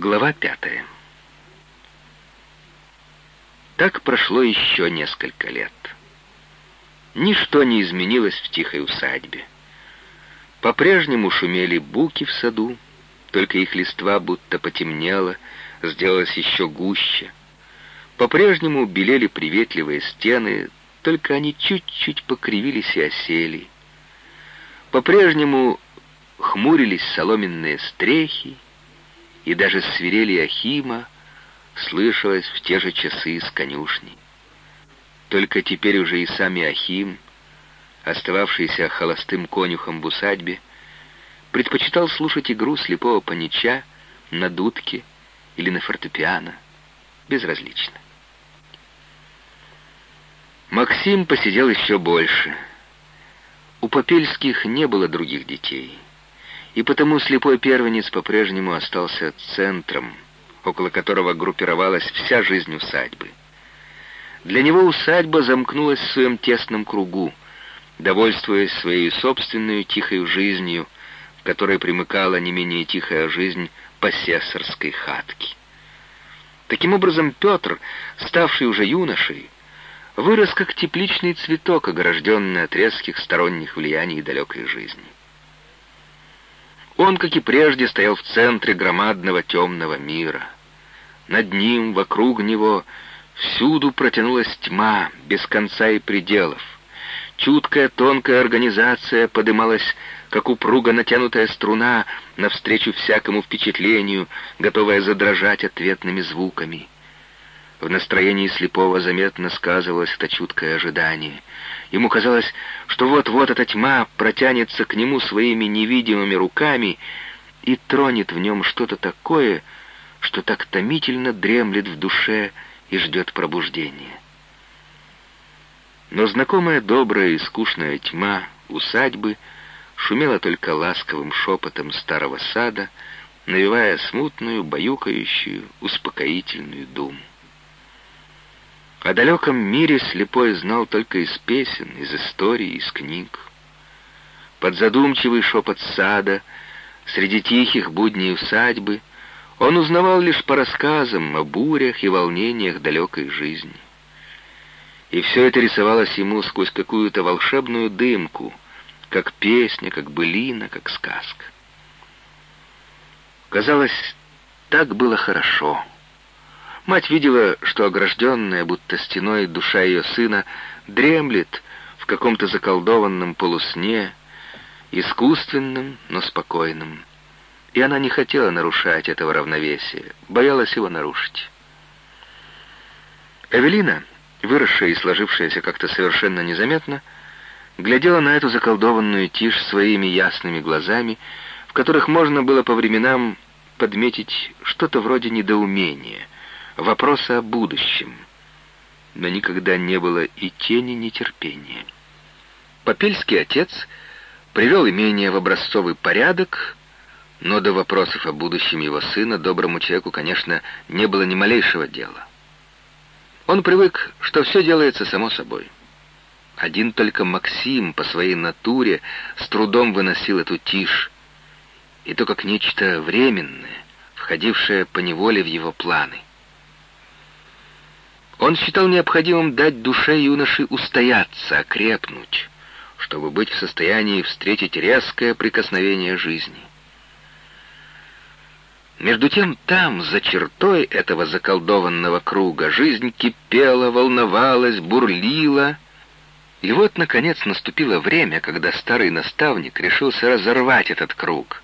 Глава пятая. Так прошло еще несколько лет. Ничто не изменилось в тихой усадьбе. По-прежнему шумели буки в саду, только их листва будто потемнело, сделалось еще гуще. По-прежнему белели приветливые стены, только они чуть-чуть покривились и осели. По-прежнему хмурились соломенные стрехи, и даже свирели Ахима слышалось в те же часы из конюшни. Только теперь уже и сами Ахим, остававшийся холостым конюхом в усадьбе, предпочитал слушать игру слепого панича на дудке или на фортепиано, безразлично. Максим посидел еще больше. У Попельских не было других детей, и потому слепой первенец по-прежнему остался центром, около которого группировалась вся жизнь усадьбы. Для него усадьба замкнулась в своем тесном кругу, довольствуясь своей собственной тихой жизнью, в которой примыкала не менее тихая жизнь посессорской хатки. Таким образом, Петр, ставший уже юношей, вырос как тепличный цветок, огражденный от резких сторонних влияний далекой жизни. Он, как и прежде, стоял в центре громадного темного мира. Над ним, вокруг него, всюду протянулась тьма, без конца и пределов. Чуткая тонкая организация подымалась, как упруго натянутая струна, навстречу всякому впечатлению, готовая задрожать ответными звуками. В настроении слепого заметно сказывалось это чуткое ожидание. Ему казалось, что вот-вот эта тьма протянется к нему своими невидимыми руками и тронет в нем что-то такое, что так томительно дремлет в душе и ждет пробуждения. Но знакомая добрая и скучная тьма усадьбы шумела только ласковым шепотом старого сада, навевая смутную, баюкающую, успокоительную думу. О далеком мире слепой знал только из песен, из историй, из книг. Под задумчивый шепот сада, среди тихих будней усадьбы, он узнавал лишь по рассказам о бурях и волнениях далекой жизни. И все это рисовалось ему сквозь какую-то волшебную дымку, как песня, как былина, как сказка. Казалось, так было хорошо — Мать видела, что огражденная, будто стеной душа ее сына, дремлет в каком-то заколдованном полусне, искусственном, но спокойном. И она не хотела нарушать этого равновесия, боялась его нарушить. Эвелина, выросшая и сложившаяся как-то совершенно незаметно, глядела на эту заколдованную тишь своими ясными глазами, в которых можно было по временам подметить что-то вроде недоумения — вопросы о будущем, но никогда не было и тени нетерпения. Попельский отец привел имение в образцовый порядок, но до вопросов о будущем его сына доброму человеку, конечно, не было ни малейшего дела. Он привык, что все делается само собой. Один только Максим по своей натуре с трудом выносил эту тишь, и то как нечто временное, входившее по неволе в его планы. Он считал необходимым дать душе юноши устояться, окрепнуть, чтобы быть в состоянии встретить резкое прикосновение жизни. Между тем там, за чертой этого заколдованного круга, жизнь кипела, волновалась, бурлила. И вот, наконец, наступило время, когда старый наставник решился разорвать этот круг,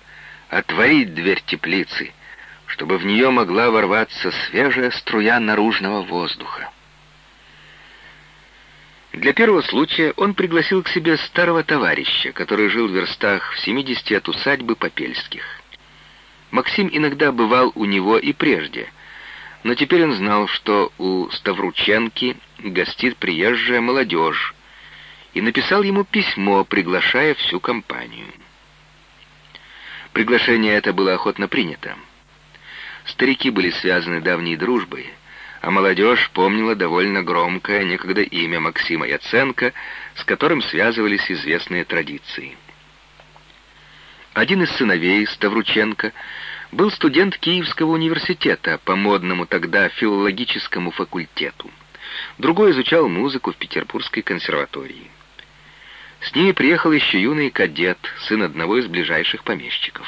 отворить дверь теплицы, чтобы в нее могла ворваться свежая струя наружного воздуха. Для первого случая он пригласил к себе старого товарища, который жил в верстах в 70 от усадьбы Попельских. Максим иногда бывал у него и прежде, но теперь он знал, что у Ставрученки гостит приезжая молодежь, и написал ему письмо, приглашая всю компанию. Приглашение это было охотно принято. Старики были связаны давней дружбой, а молодежь помнила довольно громкое некогда имя Максима Яценко, с которым связывались известные традиции. Один из сыновей Ставрученко был студент Киевского университета по модному тогда филологическому факультету. Другой изучал музыку в Петербургской консерватории. С ними приехал еще юный кадет, сын одного из ближайших помещиков.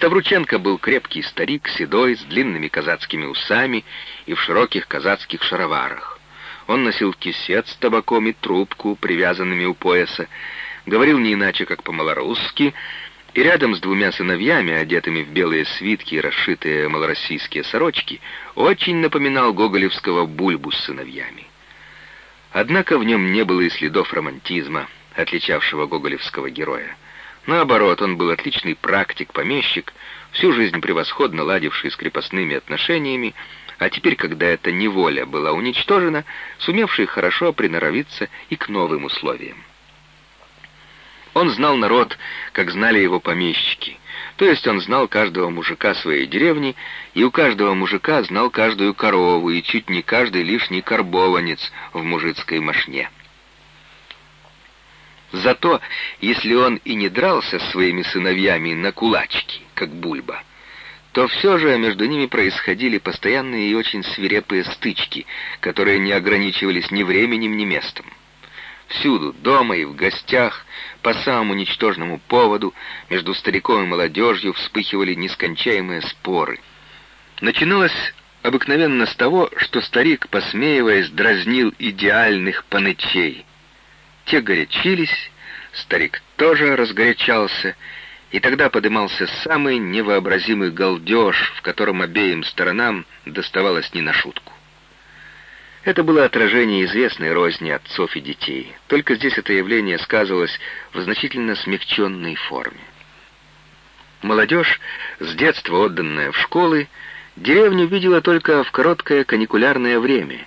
Ставрученко был крепкий старик, седой, с длинными казацкими усами и в широких казацких шароварах. Он носил кисет с табаком и трубку, привязанными у пояса, говорил не иначе, как по-малорусски, и рядом с двумя сыновьями, одетыми в белые свитки и расшитые малороссийские сорочки, очень напоминал гоголевского бульбу с сыновьями. Однако в нем не было и следов романтизма, отличавшего гоголевского героя. Наоборот, он был отличный практик-помещик, всю жизнь превосходно ладивший с крепостными отношениями, а теперь, когда эта неволя была уничтожена, сумевший хорошо приноровиться и к новым условиям. Он знал народ, как знали его помещики, то есть он знал каждого мужика своей деревни, и у каждого мужика знал каждую корову и чуть не каждый лишний карбованец в мужицкой мошне. Зато, если он и не дрался с своими сыновьями на кулачки, как Бульба, то все же между ними происходили постоянные и очень свирепые стычки, которые не ограничивались ни временем, ни местом. Всюду, дома и в гостях, по самому ничтожному поводу, между стариком и молодежью вспыхивали нескончаемые споры. Начиналось обыкновенно с того, что старик, посмеиваясь, дразнил идеальных панычей. Те горячились, старик тоже разгорячался, и тогда подымался самый невообразимый галдеж, в котором обеим сторонам доставалось не на шутку. Это было отражение известной розни отцов и детей, только здесь это явление сказывалось в значительно смягченной форме. Молодежь, с детства отданная в школы, деревню видела только в короткое каникулярное время,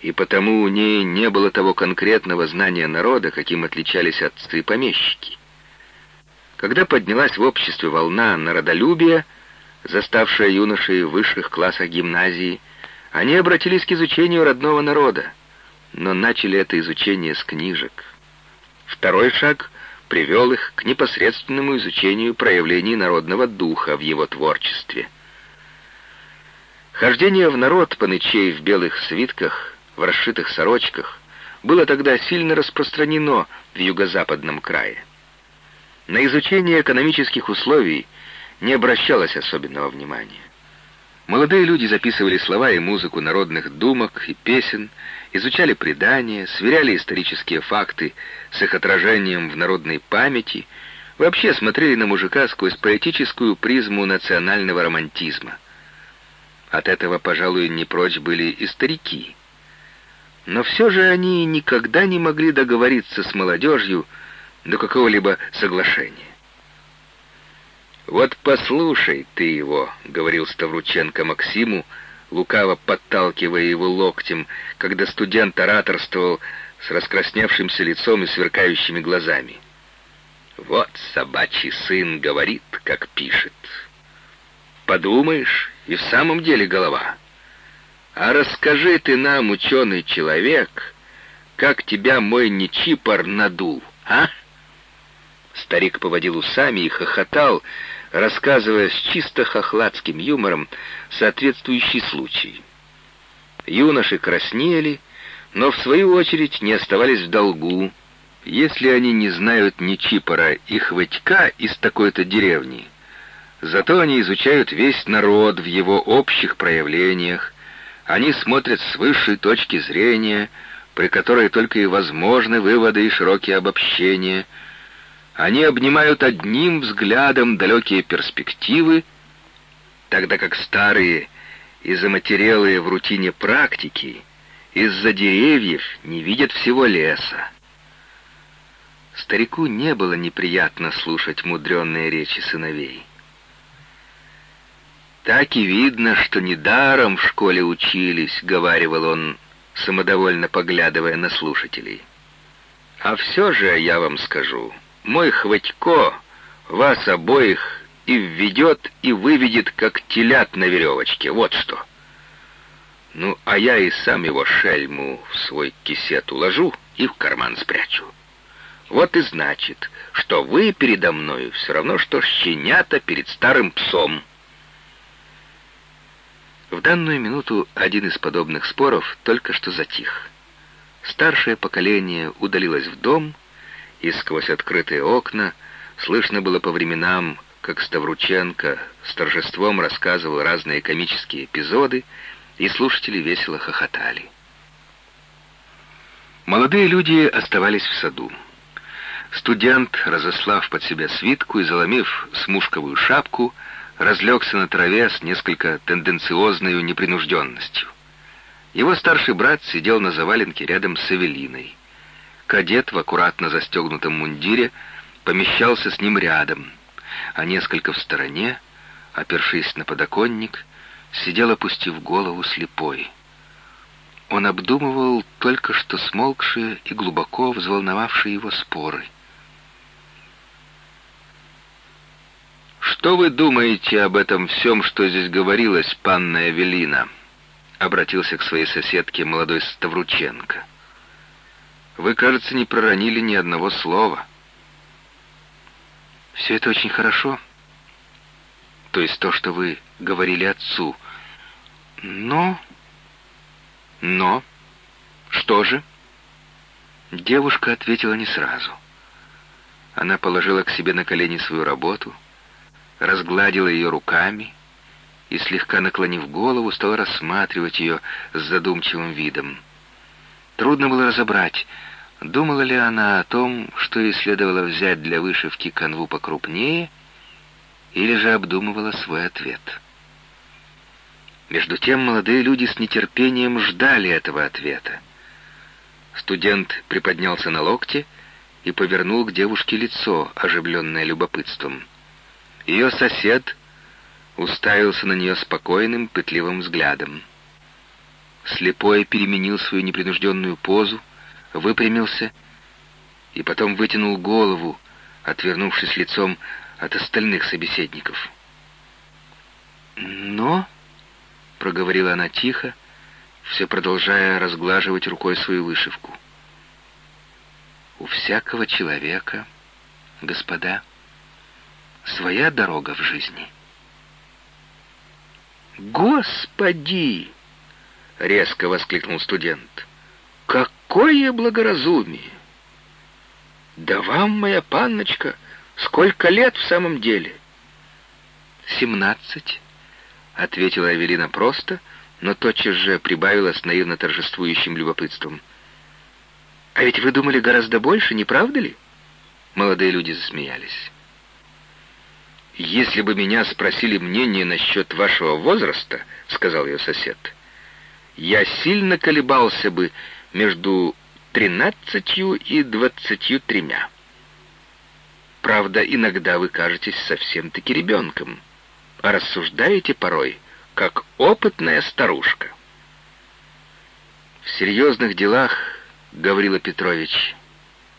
и потому у ней не было того конкретного знания народа, каким отличались отцы-помещики. Когда поднялась в обществе волна народолюбия, заставшая юношей в высших классах гимназии, они обратились к изучению родного народа, но начали это изучение с книжек. Второй шаг привел их к непосредственному изучению проявлений народного духа в его творчестве. Хождение в народ панычей в белых свитках, в расшитых сорочках, было тогда сильно распространено в юго-западном крае. На изучение экономических условий не обращалось особенного внимания. Молодые люди записывали слова и музыку народных думок и песен, изучали предания, сверяли исторические факты с их отражением в народной памяти, вообще смотрели на мужика сквозь поэтическую призму национального романтизма. От этого, пожалуй, не прочь были и старики. Но все же они никогда не могли договориться с молодежью, до какого-либо соглашения. «Вот послушай ты его», — говорил Ставрученко Максиму, лукаво подталкивая его локтем, когда студент ораторствовал с раскрасневшимся лицом и сверкающими глазами. «Вот собачий сын говорит, как пишет. Подумаешь, и в самом деле голова. А расскажи ты нам, ученый человек, как тебя мой нечипор надул, а?» Старик поводил усами и хохотал, рассказывая с чисто хохладским юмором соответствующий случай. Юноши краснели, но в свою очередь не оставались в долгу, если они не знают ни Чипора и Хватька из такой-то деревни. Зато они изучают весь народ в его общих проявлениях, они смотрят с высшей точки зрения, при которой только и возможны выводы и широкие обобщения — они обнимают одним взглядом далекие перспективы, тогда как старые и заматерелые в рутине практики из-за деревьев не видят всего леса. Старику не было неприятно слушать мудренные речи сыновей. «Так и видно, что недаром в школе учились», — говаривал он, самодовольно поглядывая на слушателей. «А все же я вам скажу, мой Хватько вас обоих и введет, и выведет, как телят на веревочке. Вот что. Ну, а я и сам его шельму в свой кисет уложу и в карман спрячу. Вот и значит, что вы передо мною все равно, что щенята перед старым псом». В данную минуту один из подобных споров только что затих. Старшее поколение удалилось в дом, и сквозь открытые окна слышно было по временам, как Ставрученко с торжеством рассказывал разные комические эпизоды, и слушатели весело хохотали. Молодые люди оставались в саду. Студент, разослав под себя свитку и заломив смушковую шапку, разлегся на траве с несколько тенденциозной непринужденностью. Его старший брат сидел на заваленке рядом с Эвелиной. Кадет в аккуратно застегнутом мундире помещался с ним рядом, а несколько в стороне, опершись на подоконник, сидел, опустив голову, слепой. Он обдумывал только что смолкшие и глубоко взволновавшие его споры. «Что вы думаете об этом всем, что здесь говорилось, панна Эвелина?» обратился к своей соседке молодой Ставрученко. «Вы, кажется, не проронили ни одного слова». «Все это очень хорошо. То есть то, что вы говорили отцу. Но...» «Но? Что же?» Девушка ответила не сразу. Она положила к себе на колени свою работу, разгладила ее руками и, слегка наклонив голову, стал рассматривать ее с задумчивым видом. Трудно было разобрать, думала ли она о том, что ей следовало взять для вышивки канву покрупнее, или же обдумывала свой ответ. Между тем молодые люди с нетерпением ждали этого ответа. Студент приподнялся на локте и повернул к девушке лицо, оживленное любопытством. Ее сосед уставился на нее спокойным, пытливым взглядом. Слепой переменил свою непринужденную позу, выпрямился и потом вытянул голову, отвернувшись лицом от остальных собеседников. «Но...» — проговорила она тихо, все продолжая разглаживать рукой свою вышивку. «У всякого человека, господа, своя дорога в жизни». «Господи!» — резко воскликнул студент. «Какое благоразумие! Да вам, моя панночка, сколько лет в самом деле?» «Семнадцать», — ответила Эвелина просто, но тотчас же прибавила с наивно торжествующим любопытством. «А ведь вы думали гораздо больше, не правда ли?» Молодые люди засмеялись. «Если бы меня спросили мнение насчет вашего возраста, — сказал ее сосед, — я сильно колебался бы между тринадцатью и двадцатью тремя. Правда, иногда вы кажетесь совсем-таки ребенком, а рассуждаете порой, как опытная старушка». «В серьезных делах, — Гаврила Петрович,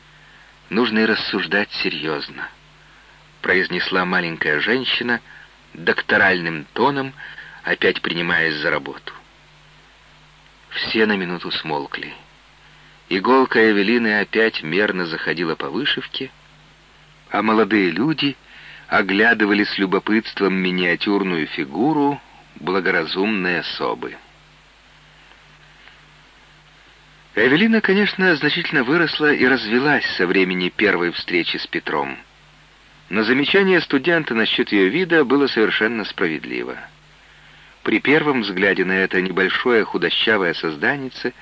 — нужно и рассуждать серьезно» произнесла маленькая женщина докторальным тоном, опять принимаясь за работу. Все на минуту смолкли. Иголка Эвелины опять мерно заходила по вышивке, а молодые люди оглядывали с любопытством миниатюрную фигуру благоразумной особы. Эвелина, конечно, значительно выросла и развелась со времени первой встречи с Петром. Но замечание студента насчет ее вида было совершенно справедливо. При первом взгляде на это небольшое худощавое созданице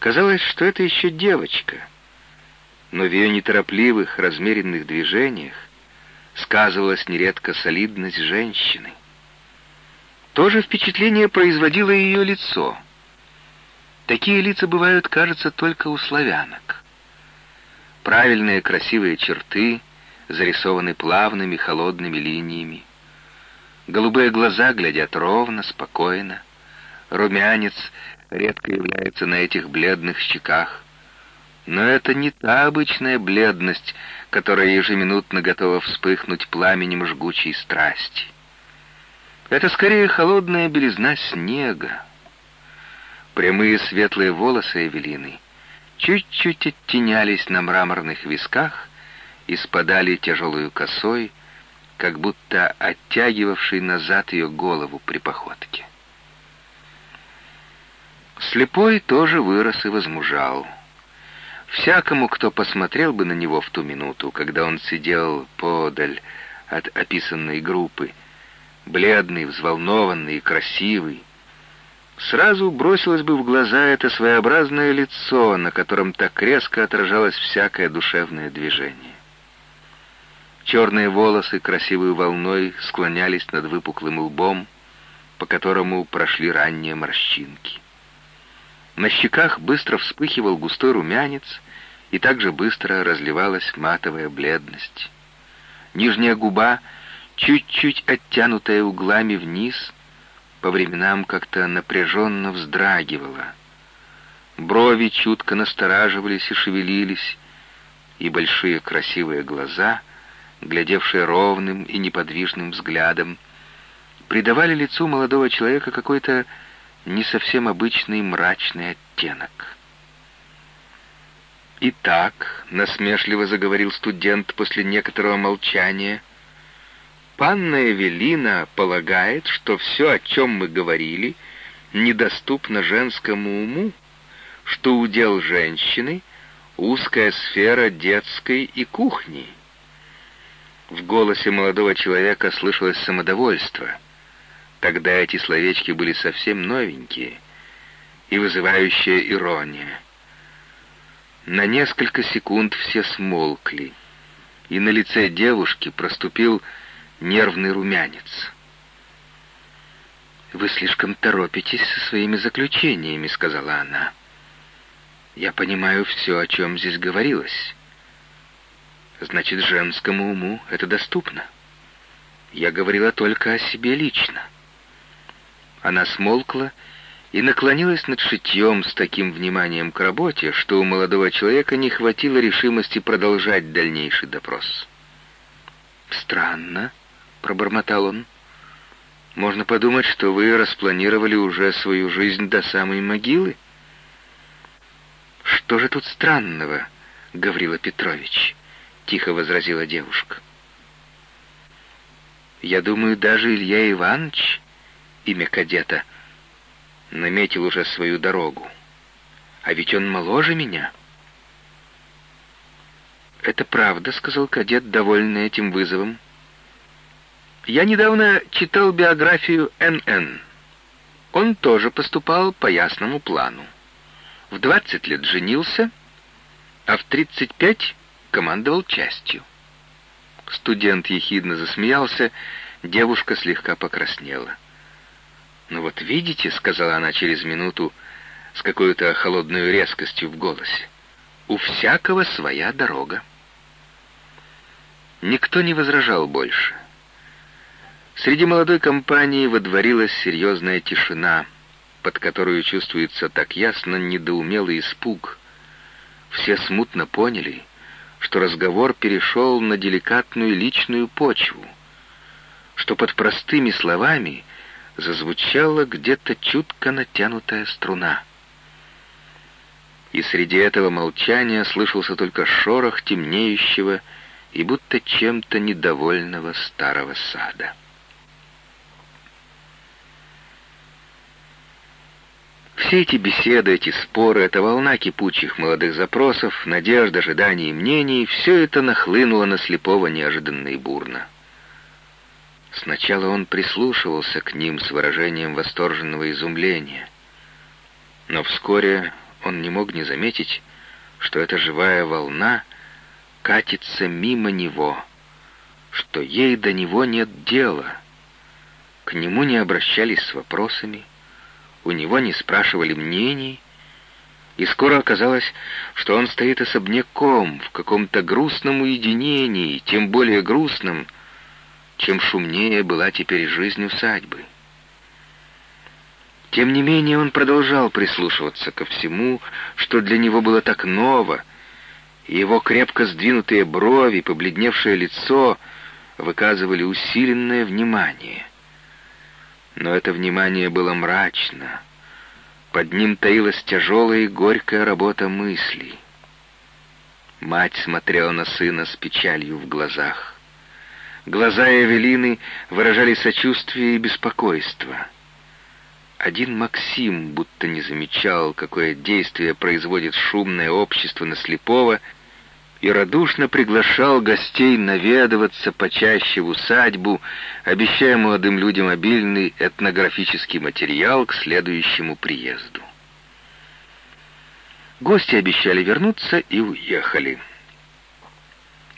казалось, что это еще девочка. Но в ее неторопливых, размеренных движениях сказывалась нередко солидность женщины. То же впечатление производило ее лицо. Такие лица бывают, кажется, только у славянок. Правильные красивые черты — зарисованы плавными холодными линиями. Голубые глаза глядят ровно, спокойно. Румянец редко является на этих бледных щеках. Но это не та обычная бледность, которая ежеминутно готова вспыхнуть пламенем жгучей страсти. Это скорее холодная белизна снега. Прямые светлые волосы Эвелины чуть-чуть оттенялись на мраморных висках и спадали тяжелую косой, как будто оттягивавший назад ее голову при походке. Слепой тоже вырос и возмужал. Всякому, кто посмотрел бы на него в ту минуту, когда он сидел подаль от описанной группы, бледный, взволнованный и красивый, сразу бросилось бы в глаза это своеобразное лицо, на котором так резко отражалось всякое душевное движение. Черные волосы красивой волной склонялись над выпуклым лбом, по которому прошли ранние морщинки. На щеках быстро вспыхивал густой румянец, и также быстро разливалась матовая бледность. Нижняя губа, чуть-чуть оттянутая углами вниз, по временам как-то напряженно вздрагивала. Брови чутко настораживались и шевелились, и большие красивые глаза, глядевшие ровным и неподвижным взглядом, придавали лицу молодого человека какой-то не совсем обычный мрачный оттенок. «Итак», — насмешливо заговорил студент после некоторого молчания, «панна Эвелина полагает, что все, о чем мы говорили, недоступно женскому уму, что удел женщины — узкая сфера детской и кухни». В голосе молодого человека слышалось самодовольство — Тогда эти словечки были совсем новенькие и вызывающая ирония. На несколько секунд все смолкли, и на лице девушки проступил нервный румянец. «Вы слишком торопитесь со своими заключениями», — сказала она. «Я понимаю все, о чем здесь говорилось. Значит, женскому уму это доступно. Я говорила только о себе лично». Она смолкла и наклонилась над шитьем с таким вниманием к работе, что у молодого человека не хватило решимости продолжать дальнейший допрос. «Странно», — пробормотал он. «Можно подумать, что вы распланировали уже свою жизнь до самой могилы». «Что же тут странного, Гаврила Петрович?» — тихо возразила девушка. «Я думаю, даже Илья Иванович имя кадета, наметил уже свою дорогу. А ведь он моложе меня. «Это правда», — сказал кадет, довольный этим вызовом. «Я недавно читал биографию Н.Н. Он тоже поступал по ясному плану. В 20 лет женился, а в 35 командовал частью». Студент ехидно засмеялся, девушка слегка покраснела. «Ну вот видите», — сказала она через минуту с какой-то холодной резкостью в голосе, «у всякого своя дорога». Никто не возражал больше. Среди молодой компании водворилась серьезная тишина, под которую чувствуется так ясно недоумелый испуг. Все смутно поняли, что разговор перешел на деликатную личную почву, что под простыми словами — зазвучала где-то чутко натянутая струна. И среди этого молчания слышался только шорох темнеющего и будто чем-то недовольного старого сада. Все эти беседы, эти споры, эта волна кипучих молодых запросов, надежд, ожиданий и мнений, все это нахлынуло на слепого неожиданно и бурно. Сначала он прислушивался к ним с выражением восторженного изумления, но вскоре он не мог не заметить, что эта живая волна катится мимо него, что ей до него нет дела. К нему не обращались с вопросами, у него не спрашивали мнений, и скоро оказалось, что он стоит особняком в каком-то грустном уединении, тем более грустном, чем шумнее была теперь жизнь усадьбы. Тем не менее он продолжал прислушиваться ко всему, что для него было так ново, и его крепко сдвинутые брови, побледневшее лицо выказывали усиленное внимание. Но это внимание было мрачно, Под ним таилась тяжелая и горькая работа мыслей. Мать смотрела на сына с печалью в глазах. Глаза Эвелины выражали сочувствие и беспокойство. Один Максим будто не замечал, какое действие производит шумное общество на слепого, и радушно приглашал гостей наведываться почаще в усадьбу, обещая молодым людям обильный этнографический материал к следующему приезду. Гости обещали вернуться и уехали.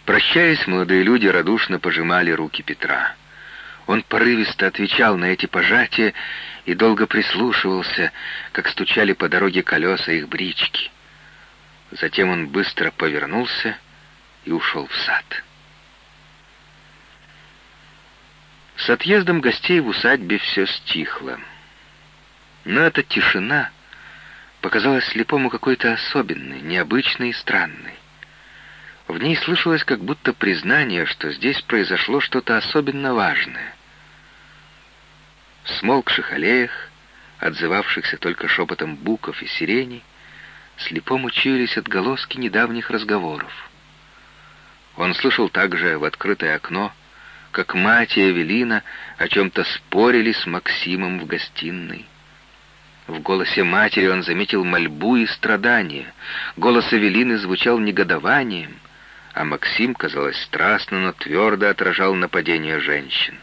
Прощаясь, молодые люди радушно пожимали руки Петра. Он порывисто отвечал на эти пожатия и долго прислушивался, как стучали по дороге колеса их брички. Затем он быстро повернулся и ушел в сад. С отъездом гостей в усадьбе все стихло. Но эта тишина показалась слепому какой-то особенной, необычной и странной. В ней слышалось как будто признание, что здесь произошло что-то особенно важное. В смолкших аллеях, отзывавшихся только шепотом буков и сирени, слепому чуялись отголоски недавних разговоров. Он слышал также в открытое окно, как мать и Эвелина о чем-то спорили с Максимом в гостиной. В голосе матери он заметил мольбу и страдания. Голос Эвелины звучал негодованием — а Максим, казалось, страстно, но твердо отражал нападение женщин.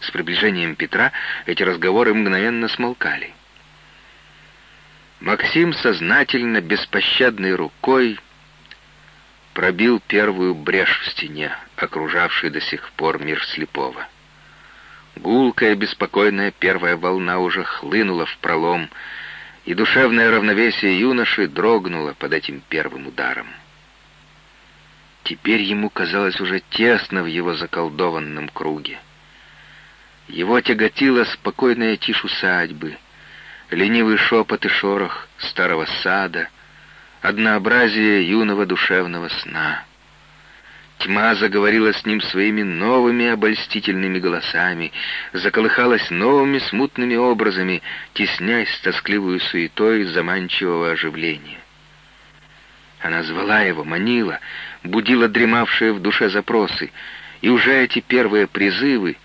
С приближением Петра эти разговоры мгновенно смолкали. Максим сознательно, беспощадной рукой пробил первую брешь в стене, окружавшей до сих пор мир слепого. Гулкая, беспокойная первая волна уже хлынула в пролом, и душевное равновесие юноши дрогнуло под этим первым ударом. Теперь ему казалось уже тесно в его заколдованном круге. Его тяготила спокойная тишь усадьбы, ленивый шепот и шорох старого сада, однообразие юного душевного сна. Тьма заговорила с ним своими новыми обольстительными голосами, заколыхалась новыми смутными образами, теснясь с тоскливой суетой заманчивого оживления. Она звала его, манила, будила дремавшие в душе запросы, и уже эти первые призывы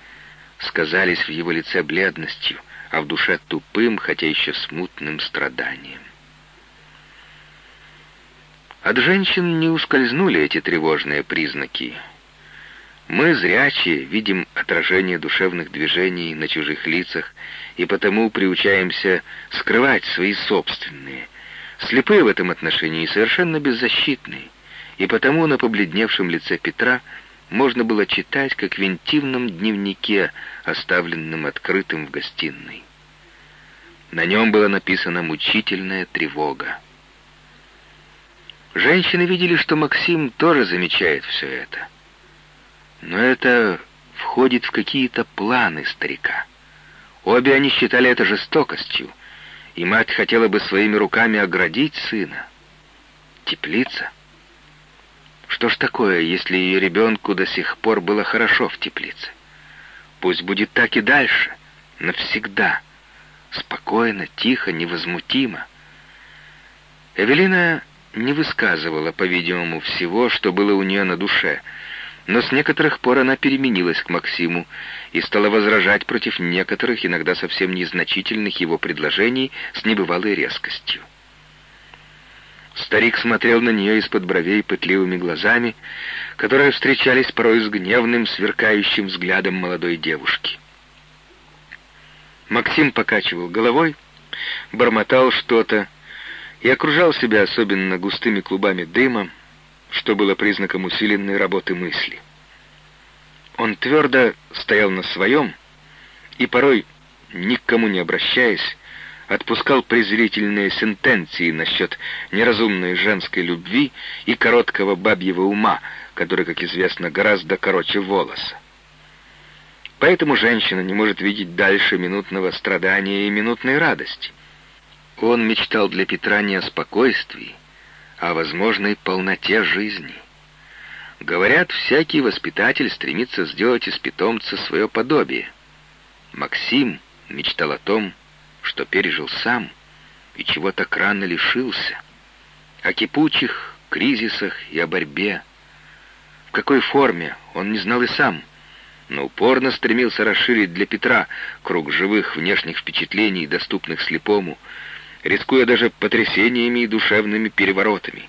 сказались в его лице бледностью, а в душе тупым, хотя еще смутным страданием. От женщин не ускользнули эти тревожные признаки. Мы, зрячие, видим отражение душевных движений на чужих лицах и потому приучаемся скрывать свои собственные, Слепые в этом отношении совершенно беззащитные, и потому на побледневшем лице Петра можно было читать, как в интимном дневнике, оставленном открытым в гостиной. На нем была написана мучительная тревога. Женщины видели, что Максим тоже замечает все это. Но это входит в какие-то планы старика. Обе они считали это жестокостью, и мать хотела бы своими руками оградить сына. Теплица? Что ж такое, если ее ребенку до сих пор было хорошо в теплице? Пусть будет так и дальше, навсегда. Спокойно, тихо, невозмутимо. Эвелина не высказывала, по-видимому, всего, что было у нее на душе — но с некоторых пор она переменилась к Максиму и стала возражать против некоторых, иногда совсем незначительных его предложений с небывалой резкостью. Старик смотрел на нее из-под бровей пытливыми глазами, которые встречались порой с гневным, сверкающим взглядом молодой девушки. Максим покачивал головой, бормотал что-то и окружал себя особенно густыми клубами дыма, что было признаком усиленной работы мысли. Он твердо стоял на своем и порой, никому не обращаясь, отпускал презрительные сентенции насчет неразумной женской любви и короткого бабьего ума, который, как известно, гораздо короче волоса. Поэтому женщина не может видеть дальше минутного страдания и минутной радости. Он мечтал для Петра не о спокойствии, о возможной полноте жизни. Говорят, всякий воспитатель стремится сделать из питомца свое подобие. Максим мечтал о том, что пережил сам, и чего так рано лишился. О кипучих кризисах и о борьбе. В какой форме, он не знал и сам, но упорно стремился расширить для Петра круг живых внешних впечатлений, доступных слепому, рискуя даже потрясениями и душевными переворотами.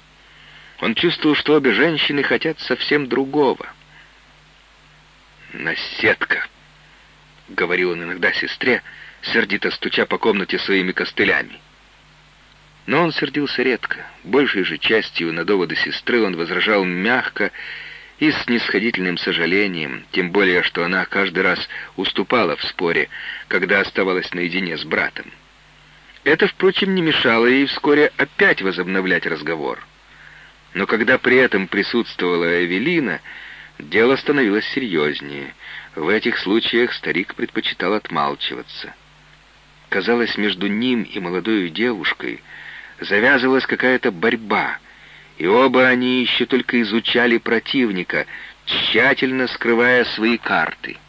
Он чувствовал, что обе женщины хотят совсем другого. «Наседка», — говорил он иногда сестре, сердито стуча по комнате своими костылями. Но он сердился редко. Большей же частью на доводы сестры он возражал мягко и с снисходительным сожалением, тем более, что она каждый раз уступала в споре, когда оставалась наедине с братом. Это, впрочем, не мешало ей вскоре опять возобновлять разговор. Но когда при этом присутствовала Эвелина, дело становилось серьезнее. В этих случаях старик предпочитал отмалчиваться. Казалось, между ним и молодой девушкой завязывалась какая-то борьба, и оба они еще только изучали противника, тщательно скрывая свои карты —